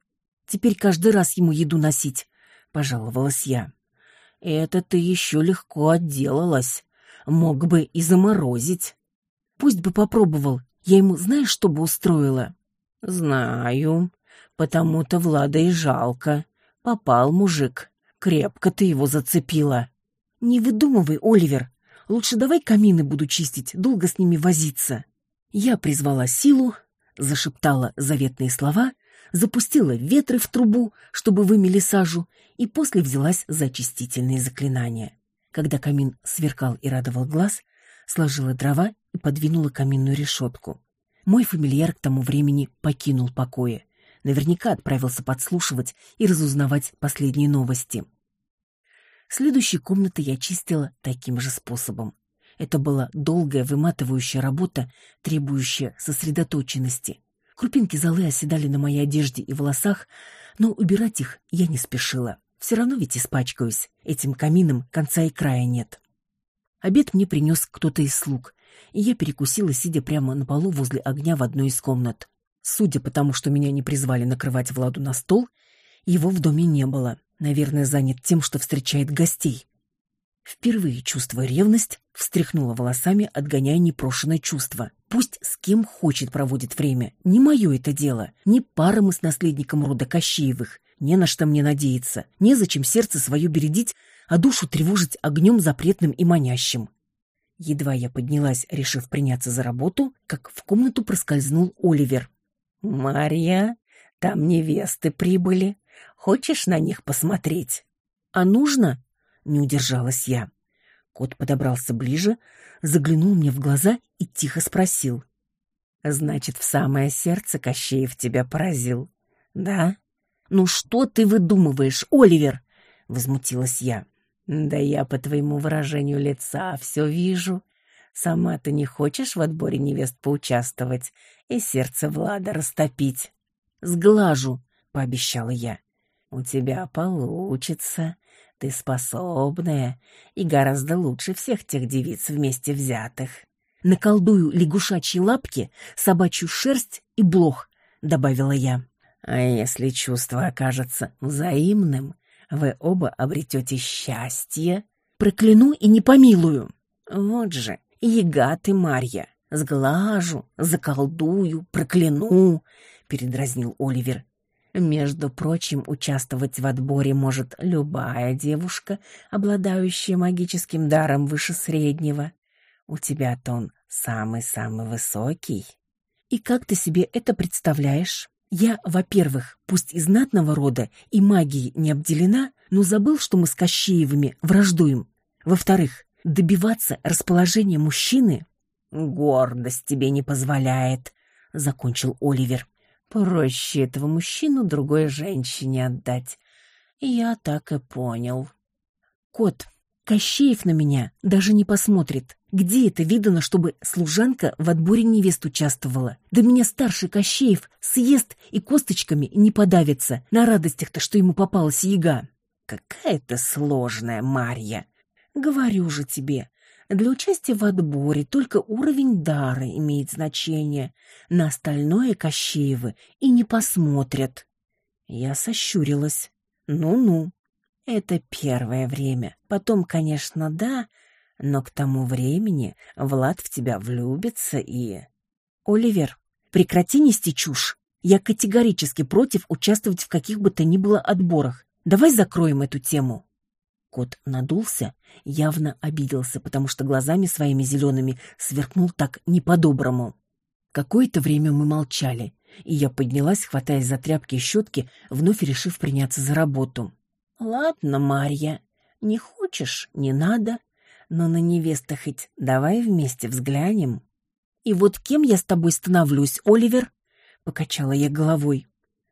теперь каждый раз ему еду носить», — пожаловалась я. «Это ты еще легко отделалась. Мог бы и заморозить». «Пусть бы попробовал. Я ему знаешь, что бы устроила?» «Знаю. Потому-то Влада и жалко. Попал мужик. Крепко ты его зацепила». «Не выдумывай, Оливер. Лучше давай камины буду чистить, долго с ними возиться». Я призвала силу, зашептала заветные слова, запустила ветры в трубу, чтобы вымели сажу, и после взялась за очистительные заклинания. Когда камин сверкал и радовал глаз, сложила дрова и подвинула каминную решетку. Мой фамильяр к тому времени покинул покои. Наверняка отправился подслушивать и разузнавать последние новости. Следующие комнаты я чистила таким же способом. Это была долгая, выматывающая работа, требующая сосредоточенности. Крупинки золы оседали на моей одежде и волосах, но убирать их я не спешила. Все равно ведь испачкаюсь. Этим камином конца и края нет. Обед мне принес кто-то из слуг, и я перекусила, сидя прямо на полу возле огня в одной из комнат. Судя по тому, что меня не призвали накрывать Владу на стол, его в доме не было. Наверное, занят тем, что встречает гостей. Впервые чувство ревность встряхнула волосами, отгоняя непрошенное чувство. Пусть с кем хочет проводит время. Не мое это дело. Не пара мы с наследником рода Кощеевых. Не на что мне надеяться. Незачем сердце свое бередить, а душу тревожить огнем запретным и манящим. Едва я поднялась, решив приняться за работу, как в комнату проскользнул Оливер. «Марья, там невесты прибыли. Хочешь на них посмотреть?» «А нужно?» — не удержалась я. Кот подобрался ближе, заглянул мне в глаза и тихо спросил. «Значит, в самое сердце Кощеев тебя поразил, да?» «Ну что ты выдумываешь, Оливер?» — возмутилась я. «Да я по твоему выражению лица все вижу. Сама ты не хочешь в отборе невест поучаствовать и сердце Влада растопить?» «Сглажу», — пообещала я. «У тебя получится. Ты способная и гораздо лучше всех тех девиц вместе взятых. Наколдую лягушачьи лапки, собачью шерсть и блох», — добавила я. «А если чувство окажется взаимным, вы оба обретете счастье. Прокляну и не помилую. Вот же, яга ты, Марья, сглажу, заколдую, прокляну, — передразнил Оливер. Между прочим, участвовать в отборе может любая девушка, обладающая магическим даром выше среднего. У тебя-то он самый-самый высокий. И как ты себе это представляешь? Я, во-первых, пусть из знатного рода и магией не обделена, но забыл, что мы с Кощеевыми враждуем. Во-вторых, добиваться расположения мужчины гордость тебе не позволяет, закончил Оливер. Проще этого мужчину другой женщине отдать. Я так и понял. Кот, Кощеев на меня даже не посмотрит. Где это видано, чтобы служанка в отборе невест участвовала? Да меня старший Кощеев съест и косточками не подавится на радостях-то, что ему попалась яга. Какая ты сложная, Марья. Говорю же тебе, для участия в отборе только уровень дара имеет значение. На остальное Кощеевы и не посмотрят. Я сощурилась. Ну-ну. Это первое время. Потом, конечно, да, но к тому времени Влад в тебя влюбится и... Оливер, прекрати нести чушь. Я категорически против участвовать в каких бы то ни было отборах. Давай закроем эту тему. Кот надулся, явно обиделся, потому что глазами своими зелеными сверкнул так не по-доброму. Какое-то время мы молчали, и я поднялась, хватаясь за тряпки и щетки, вновь решив приняться за работу. «Ладно, Марья, не хочешь — не надо, но на невеста хоть давай вместе взглянем». «И вот кем я с тобой становлюсь, Оливер?» — покачала я головой.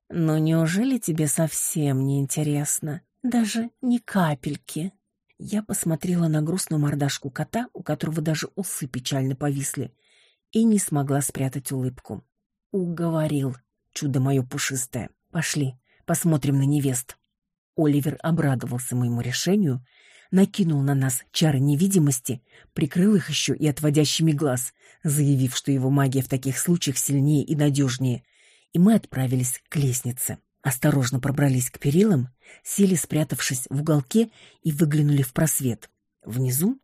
«Ну неужели тебе совсем не интересно? Даже ни капельки?» Я посмотрела на грустную мордашку кота, у которого даже усы печально повисли, и не смогла спрятать улыбку. «Уговорил, чудо мое пушистое. Пошли, посмотрим на невест». Оливер обрадовался моему решению, накинул на нас чары невидимости, прикрыл их еще и отводящими глаз, заявив, что его магия в таких случаях сильнее и надежнее, и мы отправились к лестнице. Осторожно пробрались к перилам, сели, спрятавшись в уголке, и выглянули в просвет. Внизу,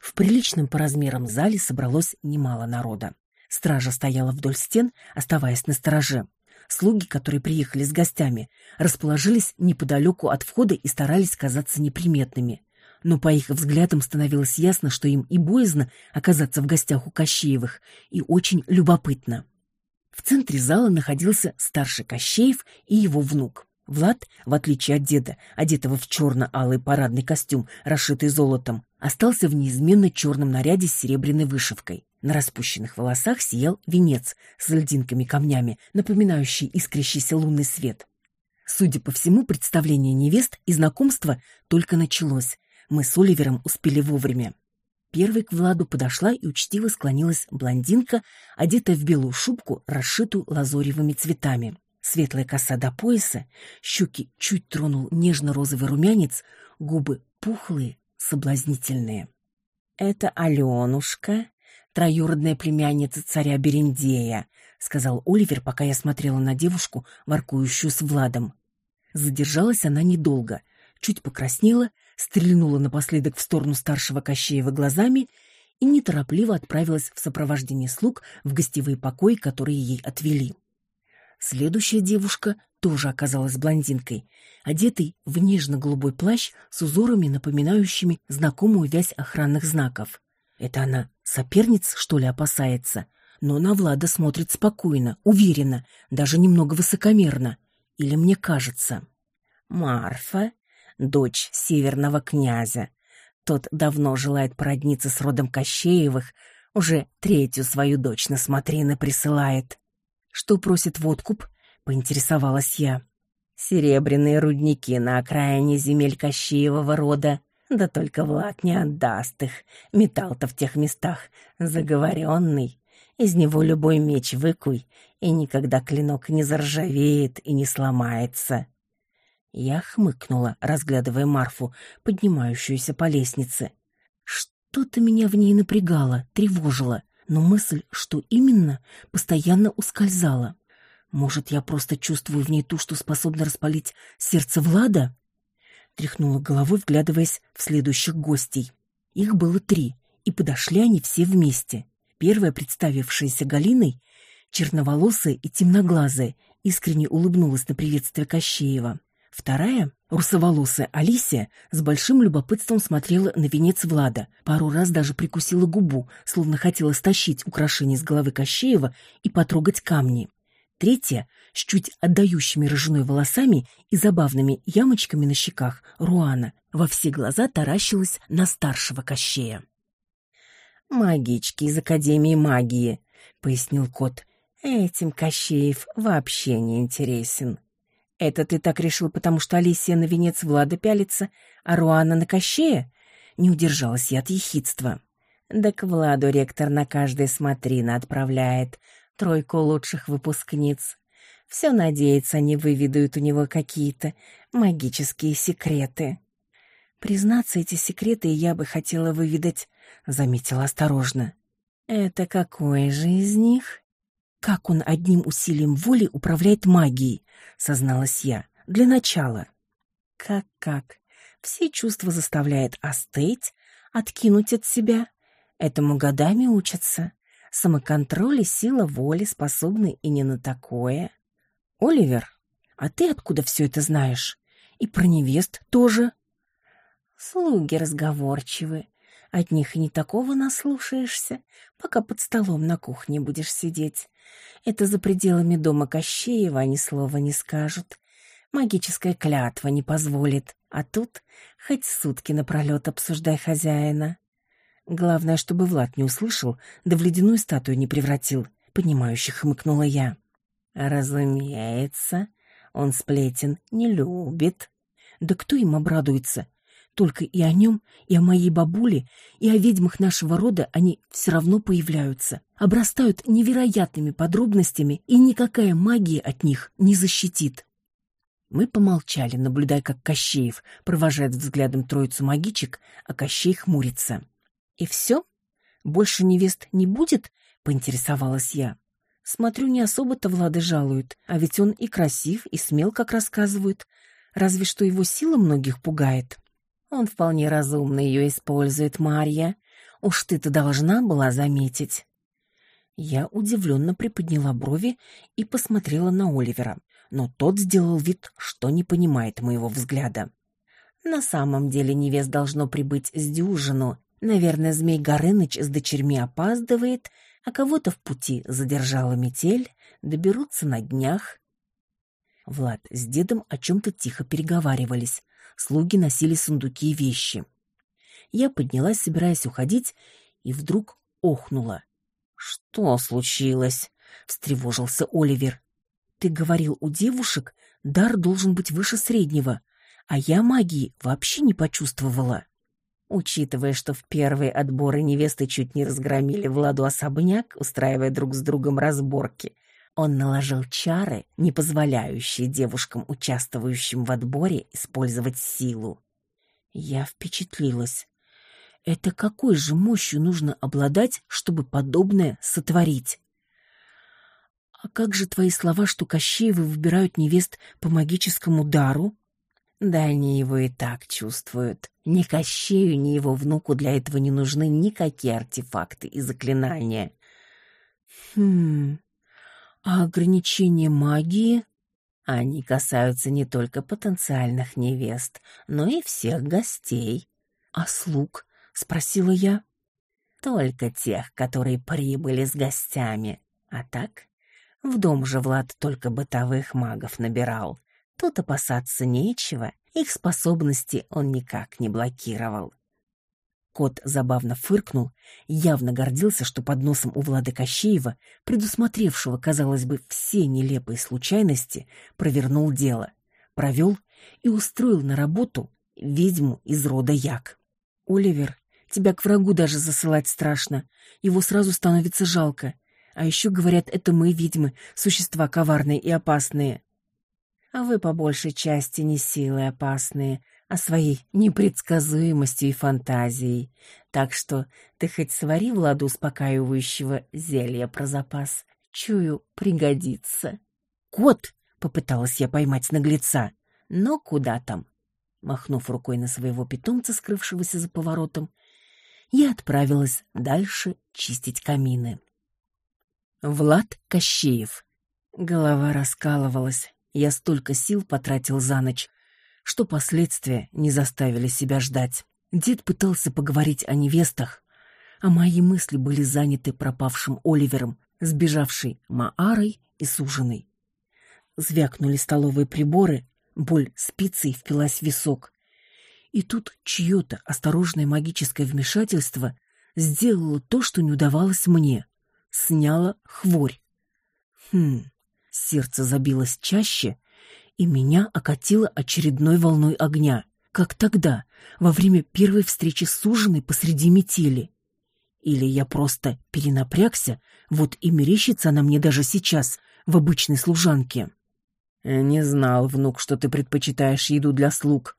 в приличном по размерам зале, собралось немало народа. Стража стояла вдоль стен, оставаясь на стороже. Слуги, которые приехали с гостями, расположились неподалеку от входа и старались казаться неприметными. Но по их взглядам становилось ясно, что им и боязно оказаться в гостях у Кощеевых, и очень любопытно. В центре зала находился старший Кощеев и его внук. Влад, в отличие от деда, одетого в черно-алый парадный костюм, расшитый золотом, остался в неизменно черном наряде с серебряной вышивкой. На распущенных волосах сиял венец с льдинками-камнями, напоминающий искрящийся лунный свет. Судя по всему, представление невест и знакомство только началось. Мы с Оливером успели вовремя. Первой к Владу подошла и учтиво склонилась блондинка, одетая в белую шубку, расшитую лазоревыми цветами. Светлая коса до пояса, щеки чуть тронул нежно-розовый румянец, губы пухлые, соблазнительные. «Это Аленушка, троюродная племянница царя Берендея», сказал Оливер, пока я смотрела на девушку, воркующую с Владом. Задержалась она недолго, чуть покраснела, стрельнула напоследок в сторону старшего Кощеева глазами и неторопливо отправилась в сопровождении слуг в гостевые покои, которые ей отвели. Следующая девушка тоже оказалась блондинкой, одетой в нежно-голубой плащ с узорами, напоминающими знакомую вязь охранных знаков. Это она соперниц, что ли, опасается? Но на Влада смотрит спокойно, уверенно, даже немного высокомерно. Или мне кажется? Марфа, дочь северного князя. Тот давно желает породниться с родом Кощеевых, уже третью свою дочь на смотрины присылает. Что просит в откуп? Поинтересовалась я. Серебряные рудники на окраине земель Кощеевого рода. Да только Влад не отдаст их. Металл-то в тех местах заговоренный. Из него любой меч выкуй, и никогда клинок не заржавеет и не сломается. Я хмыкнула, разглядывая Марфу, поднимающуюся по лестнице. Что-то меня в ней напрягало, тревожило но мысль, что именно, постоянно ускользала. Может, я просто чувствую в ней ту, что способна распалить сердце Влада? Тряхнула головой, вглядываясь в следующих гостей. Их было три, и подошли они все вместе. Первая, представившаяся Галиной, черноволосая и темноглазая, искренне улыбнулась на приветствие Кощеева. Вторая, русоволосая Алисия, с большим любопытством смотрела на венец Влада, пару раз даже прикусила губу, словно хотела стащить украшение с головы Кощеева и потрогать камни. Третья, с чуть отдающими рыжиной волосами и забавными ямочками на щеках, Руана, во все глаза таращилась на старшего Кощея. «Магички из Академии магии», — пояснил кот. «Этим Кощеев вообще не интересен». «Это ты так решил, потому что Алисия на венец Влада пялится, а Руана на Кощея?» Не удержалась я от ехидства. «Да к Владу ректор на каждой смотрина отправляет тройку лучших выпускниц. Все надеется, они выведают у него какие-то магические секреты». «Признаться, эти секреты я бы хотела выведать», — заметила осторожно. «Это какой же из них?» Как он одним усилием воли управляет магией, созналась я. Для начала. Как-как? Все чувства заставляет остыть, откинуть от себя. Этому годами учатся. Самоконтроль и сила воли способны и не на такое. Оливер, а ты откуда все это знаешь? И про невест тоже. Слуги разговорчивы. От них и не такого наслушаешься, пока под столом на кухне будешь сидеть. Это за пределами дома Кощеева они слова не скажут. Магическая клятва не позволит, а тут хоть сутки напролет обсуждай хозяина. Главное, чтобы Влад не услышал, да в ледяную статую не превратил, понимающе хмыкнула я. Разумеется, он сплетен не любит. Да кто им обрадуется? Только и о нем, и о моей бабуле, и о ведьмах нашего рода они все равно появляются, обрастают невероятными подробностями, и никакая магия от них не защитит. Мы помолчали, наблюдая, как Кощеев провожает взглядом троицу магичек, а Кощей хмурится. «И все? Больше невест не будет?» — поинтересовалась я. Смотрю, не особо-то Влада жалуют, а ведь он и красив, и смел, как рассказывают. Разве что его сила многих пугает. Он вполне разумно ее использует, Марья. Уж ты-то должна была заметить. Я удивленно приподняла брови и посмотрела на Оливера, но тот сделал вид, что не понимает моего взгляда. На самом деле невест должно прибыть с дюжину. Наверное, Змей Горыныч с дочерьми опаздывает, а кого-то в пути задержала метель, доберутся на днях. Влад с дедом о чем-то тихо переговаривались. Слуги носили сундуки и вещи. Я поднялась, собираясь уходить, и вдруг охнула. «Что случилось?» — встревожился Оливер. «Ты говорил, у девушек дар должен быть выше среднего, а я магии вообще не почувствовала». Учитывая, что в первые отборы невесты чуть не разгромили Владу особняк, устраивая друг с другом разборки, он наложил чары, не позволяющие девушкам, участвующим в отборе, использовать силу. Я впечатлилась. Это какой же мощью нужно обладать, чтобы подобное сотворить? А как же твои слова, что Кощеевы выбирают невест по магическому дару? Да они его и так чувствуют. Ни Кощею, ни его внуку для этого не нужны никакие артефакты и заклинания. Хм. А ограничения магии? Они касаются не только потенциальных невест, но и всех гостей. А слуг? спросила я. Только тех, которые прибыли с гостями. А так, в дом же Влад только бытовых магов набирал. Тут опасаться нечего, их способности он никак не блокировал. Кот забавно фыркнул, явно гордился, что под носом у Влада Кощеева, предусмотревшего, казалось бы, все нелепые случайности, провернул дело, провел и устроил на работу ведьму из рода Як. «Оливер, тебя к врагу даже засылать страшно, его сразу становится жалко. А еще, говорят, это мы, ведьмы, существа коварные и опасные а вы по большей части не силы опасные, а своей непредсказуемостью и фантазией. Так что ты хоть свари Владу успокаивающего зелья про запас. Чую, пригодится. «Кот!» — попыталась я поймать наглеца. «Но куда там?» Махнув рукой на своего питомца, скрывшегося за поворотом, я отправилась дальше чистить камины. Влад Кощеев. Голова раскалывалась. Я столько сил потратил за ночь, что последствия не заставили себя ждать. Дед пытался поговорить о невестах, а мои мысли были заняты пропавшим Оливером, сбежавшей Маарой и суженой. Звякнули столовые приборы, боль спицей впилась в висок. И тут чье-то осторожное магическое вмешательство сделало то, что не удавалось мне. Сняло хворь. Хм, Сердце забилось чаще, и меня окатило очередной волной огня, как тогда, во время первой встречи с суженой посреди метели. Или я просто перенапрягся, вот и мерещится она мне даже сейчас, в обычной служанке. «Не знал, внук, что ты предпочитаешь еду для слуг».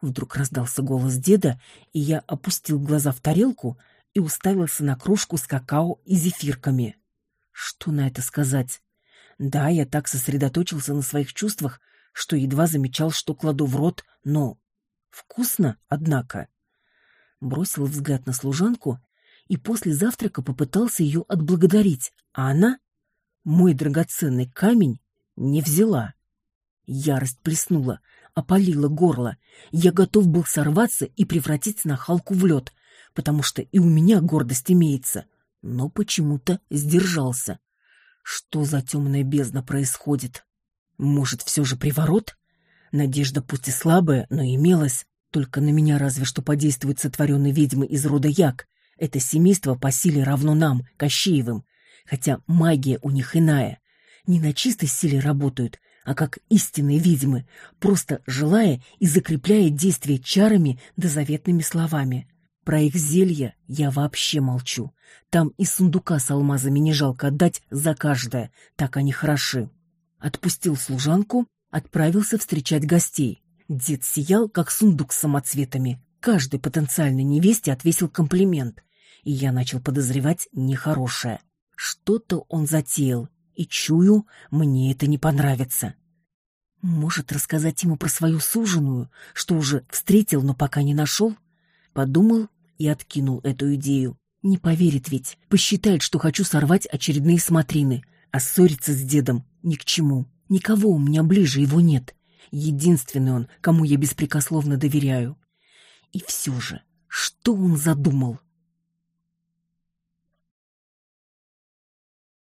Вдруг раздался голос деда, и я опустил глаза в тарелку и уставился на кружку с какао и зефирками. Что на это сказать? Да, я так сосредоточился на своих чувствах, что едва замечал, что кладу в рот, но... Вкусно, однако. Бросил взгляд на служанку и после завтрака попытался ее отблагодарить, а она, мой драгоценный камень, не взяла. Ярость плеснула, опалила горло. Я готов был сорваться и превратить нахалку в лед, потому что и у меня гордость имеется, но почему-то сдержался. Что за темная бездна происходит? Может, все же приворот? Надежда пусть и слабая, но имелась. Только на меня разве что подействует сотворенный ведьмы из рода Як. Это семейство по силе равно нам, Кощеевым. Хотя магия у них иная. Не на чистой силе работают, а как истинные ведьмы, просто желая и закрепляя действие чарами да заветными словами. Про их зелья я вообще молчу. Там и сундука с алмазами не жалко отдать за каждое, так они хороши. Отпустил служанку, отправился встречать гостей. Дед сиял, как сундук с самоцветами. Каждой потенциальной невесте отвесил комплимент, и я начал подозревать нехорошее. Что-то он затеял, и чую, мне это не понравится. Может, рассказать ему про свою суженую, что уже встретил, но пока не нашел? Подумал и откинул эту идею. Не поверит ведь, посчитает, что хочу сорвать очередные смотрины, а ссориться с дедом ни к чему. Никого у меня ближе его нет. Единственный он, кому я беспрекословно доверяю. И все же, что он задумал?